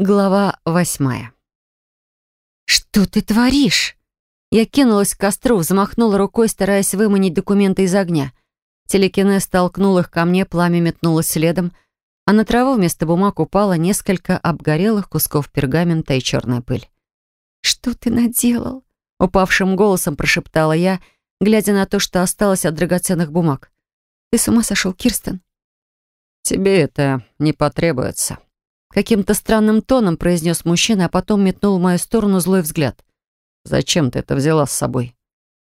Глава восьмая. «Что ты творишь?» Я кинулась к костру, замахнула рукой, стараясь выманить документы из огня. Телекинез толкнул их ко мне, пламя метнулось следом, а на траву вместо бумаг упало несколько обгорелых кусков пергамента и черная пыль. «Что ты наделал?» — упавшим голосом прошептала я, глядя на то, что осталось от драгоценных бумаг. «Ты с ума сошел, Кирстен?» «Тебе это не потребуется», Каким-то странным тоном произнес мужчина, а потом метнул в мою сторону злой взгляд. «Зачем ты это взяла с собой?»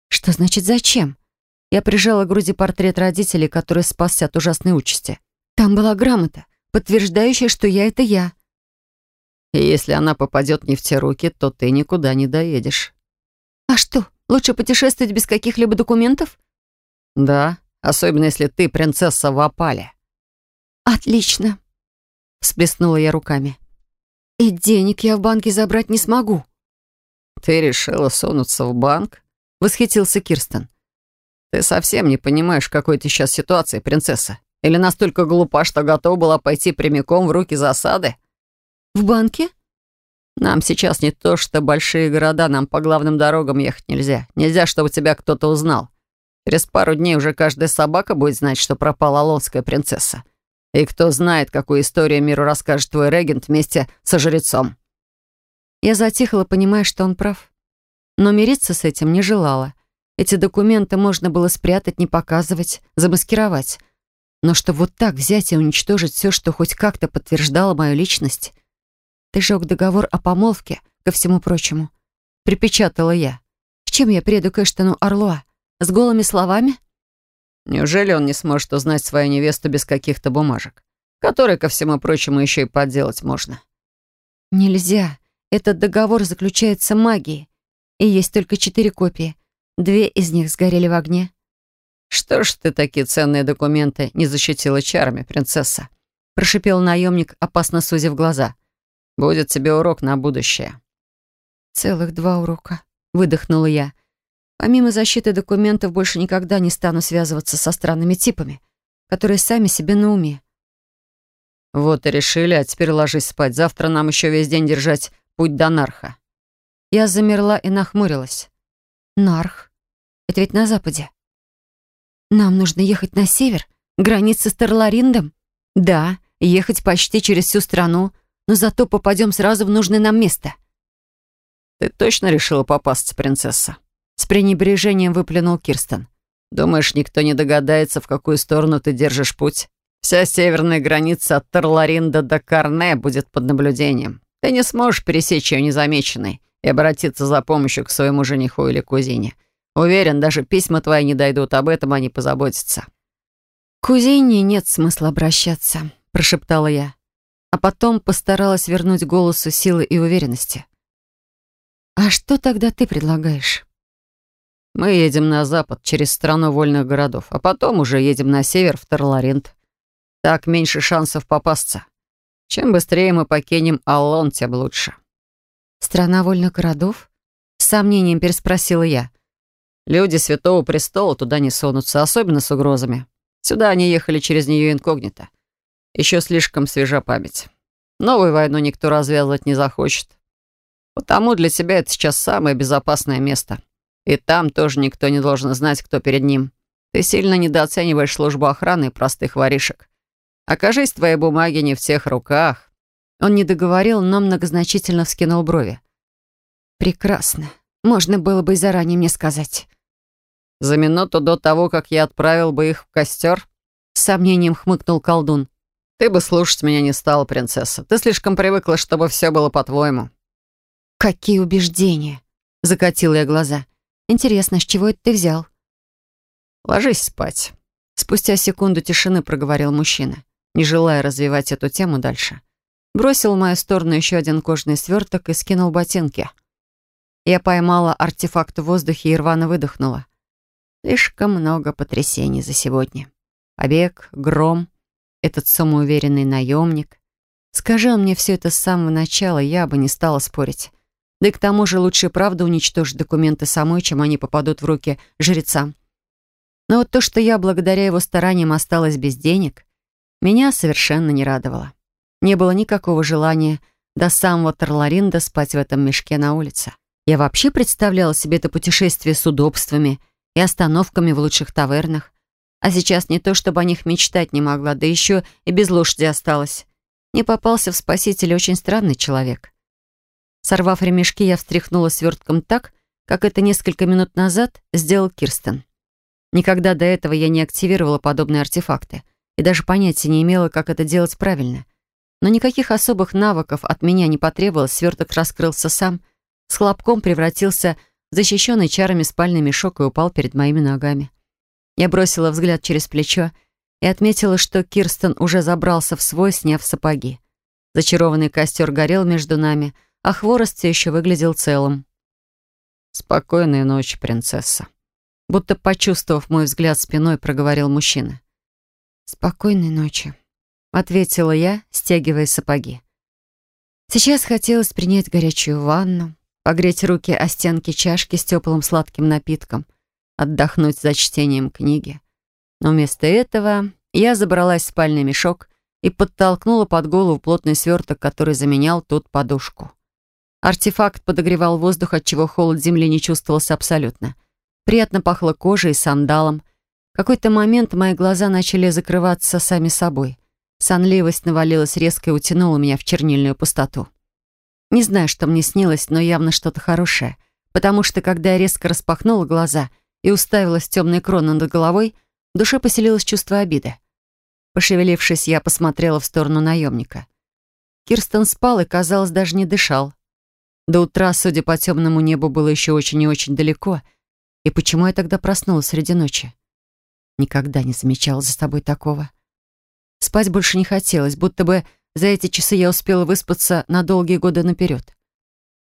«Что значит «зачем»?» Я прижала к груди портрет родителей, который спасся от ужасной участи. Там была грамота, подтверждающая, что я — это я. И если она попадет не в те руки, то ты никуда не доедешь. А что, лучше путешествовать без каких-либо документов? Да, особенно если ты принцесса в опале. Отлично всплеснула я руками. «И денег я в банке забрать не смогу». «Ты решила сунуться в банк?» — восхитился Кирстен. «Ты совсем не понимаешь, какой ты сейчас ситуации, принцесса? Или настолько глупа, что готова была пойти прямиком в руки засады?» «В банке?» «Нам сейчас не то, что большие города, нам по главным дорогам ехать нельзя. Нельзя, чтобы тебя кто-то узнал. Через пару дней уже каждая собака будет знать, что пропала алонская принцесса. И кто знает, какую историю миру расскажет твой регент вместе со жрецом». Я затихла, понимая, что он прав. Но мириться с этим не желала. Эти документы можно было спрятать, не показывать, замаскировать. Но что вот так взять и уничтожить все, что хоть как-то подтверждало мою личность? Ты жег договор о помолвке, ко всему прочему. Припечатала я. С чем я приеду к Эштону Орлуа? С голыми словами? Неужели он не сможет узнать свою невесту без каких-то бумажек, которые, ко всему прочему, еще и подделать можно? Нельзя. Этот договор заключается магией. И есть только четыре копии. Две из них сгорели в огне. Что ж ты такие ценные документы не защитила чарами, принцесса? Прошипел наемник, опасно сузив глаза. Будет тебе урок на будущее. Целых два урока. Выдохнула я. Помимо защиты документов, больше никогда не стану связываться со странными типами, которые сами себе на уме. Вот и решили, а теперь ложись спать. Завтра нам еще весь день держать путь до Нарха. Я замерла и нахмурилась. Нарх? Это ведь на западе. Нам нужно ехать на север, граница с Тарлариндом? Да, ехать почти через всю страну, но зато попадем сразу в нужное нам место. Ты точно решила попасться, принцесса? С пренебрежением выплюнул Кирстен. «Думаешь, никто не догадается, в какую сторону ты держишь путь? Вся северная граница от Тарларинда до Карне будет под наблюдением. Ты не сможешь пересечь ее незамеченной и обратиться за помощью к своему жениху или кузине. Уверен, даже письма твои не дойдут, об этом они позаботятся». «К кузине нет смысла обращаться», — прошептала я. А потом постаралась вернуть голосу силы и уверенности. «А что тогда ты предлагаешь?» Мы едем на запад, через страну вольных городов, а потом уже едем на север, в Тарларент. Так меньше шансов попасться. Чем быстрее мы покинем Аллон, тем лучше». «Страна вольных городов?» С сомнением переспросила я. «Люди Святого Престола туда не сунутся, особенно с угрозами. Сюда они ехали через нее инкогнито. Еще слишком свежа память. Новую войну никто развязывать не захочет. Потому для тебя это сейчас самое безопасное место. И там тоже никто не должен знать, кто перед ним. Ты сильно недооцениваешь службу охраны и простых воришек. Окажись, твои бумаги не в тех руках». Он не договорил, но многозначительно вскинул брови. «Прекрасно. Можно было бы и заранее мне сказать». «За минуту до того, как я отправил бы их в костер?» С сомнением хмыкнул колдун. «Ты бы слушать меня не стала, принцесса. Ты слишком привыкла, чтобы все было по-твоему». «Какие убеждения!» Закатила я глаза. Интересно, с чего это ты взял?» «Ложись спать», — спустя секунду тишины проговорил мужчина, не желая развивать эту тему дальше. Бросил в мою сторону еще один кожаный сверток и скинул ботинки. Я поймала артефакт в воздухе и рвано выдохнула. Слишком много потрясений за сегодня. Побег, гром, этот самоуверенный наемник. Скажи он мне все это с самого начала, я бы не стала спорить. Да и к тому же лучше правда уничтожить документы самой, чем они попадут в руки жрецам. Но вот то, что я благодаря его стараниям осталась без денег, меня совершенно не радовало. Не было никакого желания до самого Тарларинда спать в этом мешке на улице. Я вообще представляла себе это путешествие с удобствами и остановками в лучших тавернах. А сейчас не то, чтобы о них мечтать не могла, да еще и без лошади осталась. Мне попался в спасителе очень странный человек. Сорвав ремешки, я встряхнула свертком так, как это несколько минут назад сделал Кирстен. Никогда до этого я не активировала подобные артефакты и даже понятия не имела, как это делать правильно. Но никаких особых навыков от меня не потребовалось, сверток раскрылся сам, с хлопком превратился в защищенный чарами спальный мешок и упал перед моими ногами. Я бросила взгляд через плечо и отметила, что Кирстен уже забрался в свой, сняв сапоги. Зачарованный костер горел между нами, а хворост все еще выглядел целым. «Спокойной ночи, принцесса», будто почувствовав мой взгляд спиной, проговорил мужчина. «Спокойной ночи», — ответила я, стягивая сапоги. Сейчас хотелось принять горячую ванну, погреть руки о стенки чашки с теплым сладким напитком, отдохнуть за чтением книги. Но вместо этого я забралась в спальный мешок и подтолкнула под голову плотный сверток, который заменял тут подушку. Артефакт подогревал воздух, отчего холод земли не чувствовался абсолютно. Приятно пахло кожей и сандалом. В какой-то момент мои глаза начали закрываться сами собой. Сонливость навалилась резко и утянула меня в чернильную пустоту. Не знаю, что мне снилось, но явно что-то хорошее, потому что, когда я резко распахнула глаза и уставилась в темные кроны над головой, в душе поселилось чувство обиды. Пошевелившись, я посмотрела в сторону наемника. Кирстен спал и, казалось, даже не дышал. До утра, судя по темному небу, было еще очень и очень далеко — и почему я тогда проснулась среди ночи? Никогда не замечала за собой такого. Спать больше не хотелось, будто бы за эти часы я успела выспаться на долгие годы наперед.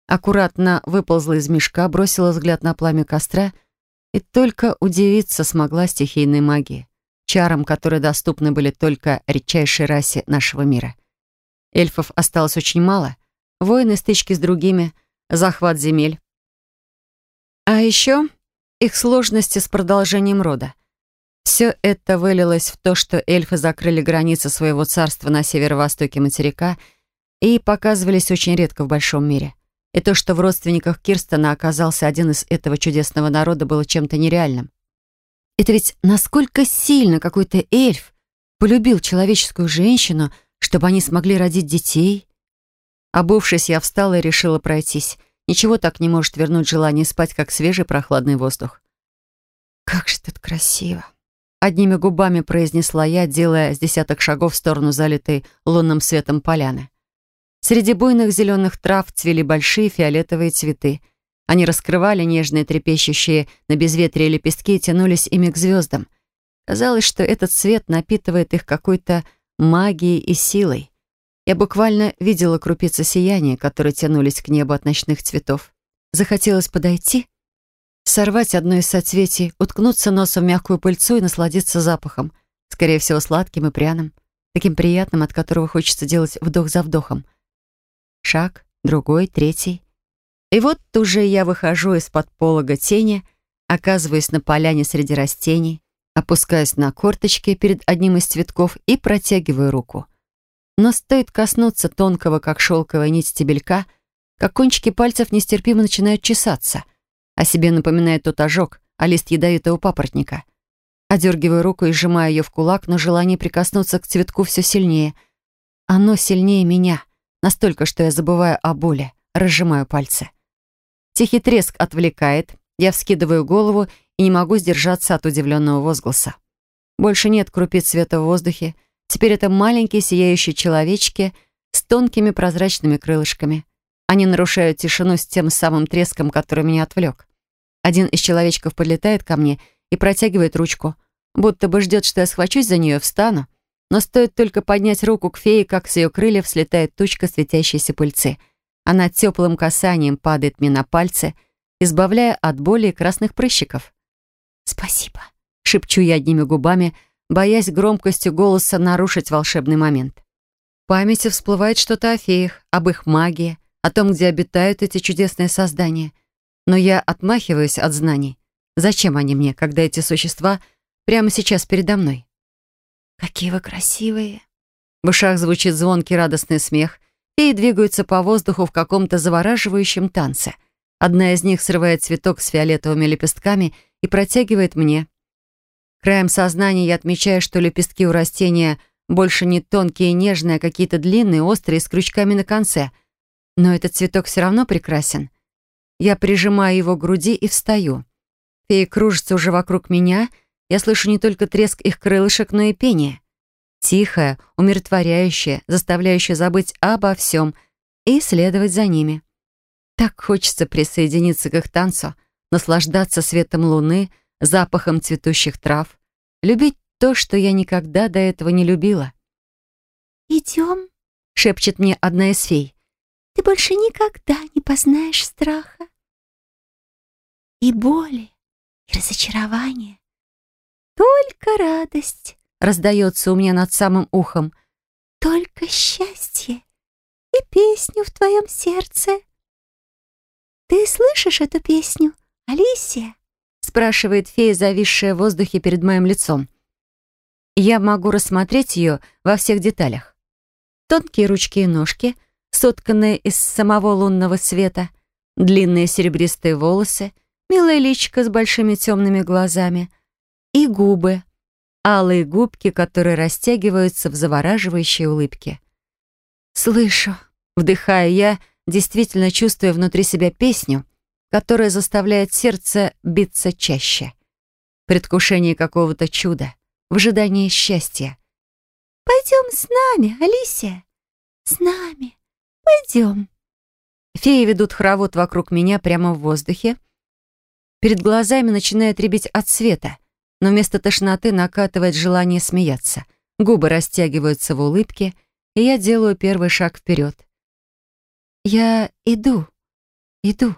Аккуратно выползла из мешка, бросила взгляд на пламя костра и только удивиться смогла стихийной магии, чарам, которые доступны были только редчайшей расе нашего мира. Эльфов осталось очень мало. Воины, стычки с другими, захват земель. А еще их сложности с продолжением рода. Все это вылилось в то, что эльфы закрыли границы своего царства на северо-востоке материка и показывались очень редко в большом мире. И то, что в родственниках Кирстена оказался один из этого чудесного народа, было чем-то нереальным. Это ведь насколько сильно какой-то эльф полюбил человеческую женщину, чтобы они смогли родить детей. Обувшись, я встала и решила пройтись. Ничего так не может вернуть желание спать, как свежий прохладный воздух. «Как же тут красиво!» Одними губами произнесла я, делая с десяток шагов в сторону залитой лунным светом поляны. Среди буйных зеленых трав цвели большие фиолетовые цветы. Они раскрывали нежные трепещущие на безветрие лепестки и тянулись ими к звездам. Казалось, что этот свет напитывает их какой-то магией и силой. Я буквально видела крупицы сияния, которые тянулись к небу от ночных цветов. Захотелось подойти, сорвать одно из соцветий, уткнуться носом в мягкую пыльцу и насладиться запахом, скорее всего, сладким и пряным, таким приятным, от которого хочется делать вдох за вдохом. Шаг, другой, третий. И вот уже я выхожу из-под полога тени, оказываюсь на поляне среди растений, опускаюсь на корточки перед одним из цветков и протягиваю руку. Но стоит коснуться тонкого, как шелковая нить стебелька, как кончики пальцев нестерпимо начинают чесаться. О себе напоминает тот ожог, а лист ядовитого папоротника. Одергиваю руку и сжимаю ее в кулак, но желание прикоснуться к цветку все сильнее. Оно сильнее меня, настолько, что я забываю о боли, разжимаю пальцы. Тихий треск отвлекает, я вскидываю голову и не могу сдержаться от удивленного возгласа. Больше нет крупиц света в воздухе, Теперь это маленькие сияющие человечки с тонкими прозрачными крылышками. Они нарушают тишину с тем самым треском, который меня отвлек. Один из человечков подлетает ко мне и протягивает ручку, будто бы ждет, что я схвачусь за нее, встану. Но стоит только поднять руку к фее, как с ее крыльев слетает тучка светящейся пыльцы. Она теплым касанием падает мне на пальцы, избавляя от боли и красных прыщиков. «Спасибо», — шепчу я одними губами, — боясь громкостью голоса нарушить волшебный момент. В памяти всплывает что-то о феях, об их магии, о том, где обитают эти чудесные создания. Но я отмахиваюсь от знаний. Зачем они мне, когда эти существа прямо сейчас передо мной? «Какие вы красивые!» В ушах звучит звонкий радостный смех, Феи двигаются по воздуху в каком-то завораживающем танце. Одна из них срывает цветок с фиолетовыми лепестками и протягивает мне. Краем сознания я отмечаю, что лепестки у растения больше не тонкие и нежные, а какие-то длинные, острые, с крючками на конце. Но этот цветок все равно прекрасен. Я прижимаю его к груди и встаю. Феи кружатся уже вокруг меня. Я слышу не только треск их крылышек, но и пение. Тихое, умиротворяющее, заставляющее забыть обо всем и следовать за ними. Так хочется присоединиться к их танцу, наслаждаться светом луны, запахом цветущих трав, любить то, что я никогда до этого не любила. «Идем», — шепчет мне одна из фей. «Ты больше никогда не познаешь страха и боли, и разочарования. Только радость раздается у меня над самым ухом. Только счастье и песню в твоем сердце. Ты слышишь эту песню, Алисия? Спрашивает фея, зависшая в воздухе перед моим лицом. Я могу рассмотреть ее во всех деталях. Тонкие ручки и ножки, сотканные из самого лунного света, длинные серебристые волосы, милая личка с большими темными глазами и губы, алые губки, которые растягиваются в завораживающей улыбке. «Слышу», — вдыхаю я, действительно чувствуя внутри себя песню, которая заставляет сердце биться чаще. Предвкушение какого-то чуда, в ожидании счастья. «Пойдем с нами, Алисия! С нами! Пойдем!» Феи ведут хоровод вокруг меня прямо в воздухе. Перед глазами начинает рябить от света, но вместо тошноты накатывает желание смеяться. Губы растягиваются в улыбке, и я делаю первый шаг вперед. «Я иду, иду»,